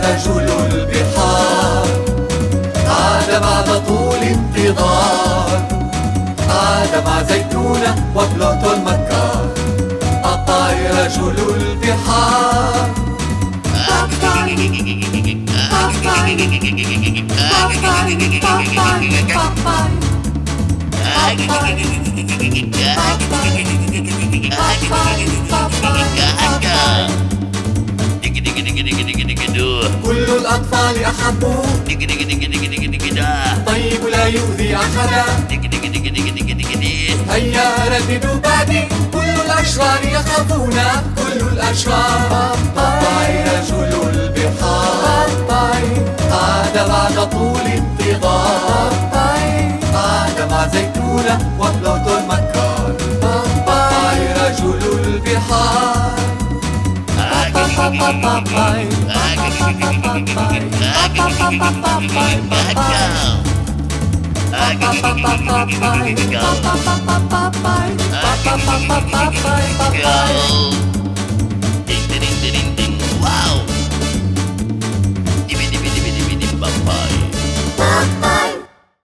رجل البحار. عاد بعد طول انتظار. عاد مع زيتونة وبلوتو المكار باباي رجل البحار. كل الأطفال أحبوه طيب لا يؤذي أحدا هيا رددوا بعدي كل الأشرار يخافون كل الأشرار باباي رجل البحار باباي عاد بعد طول انتظار باباي عاد مع زيتونة وبلوتو Go. Go. Go.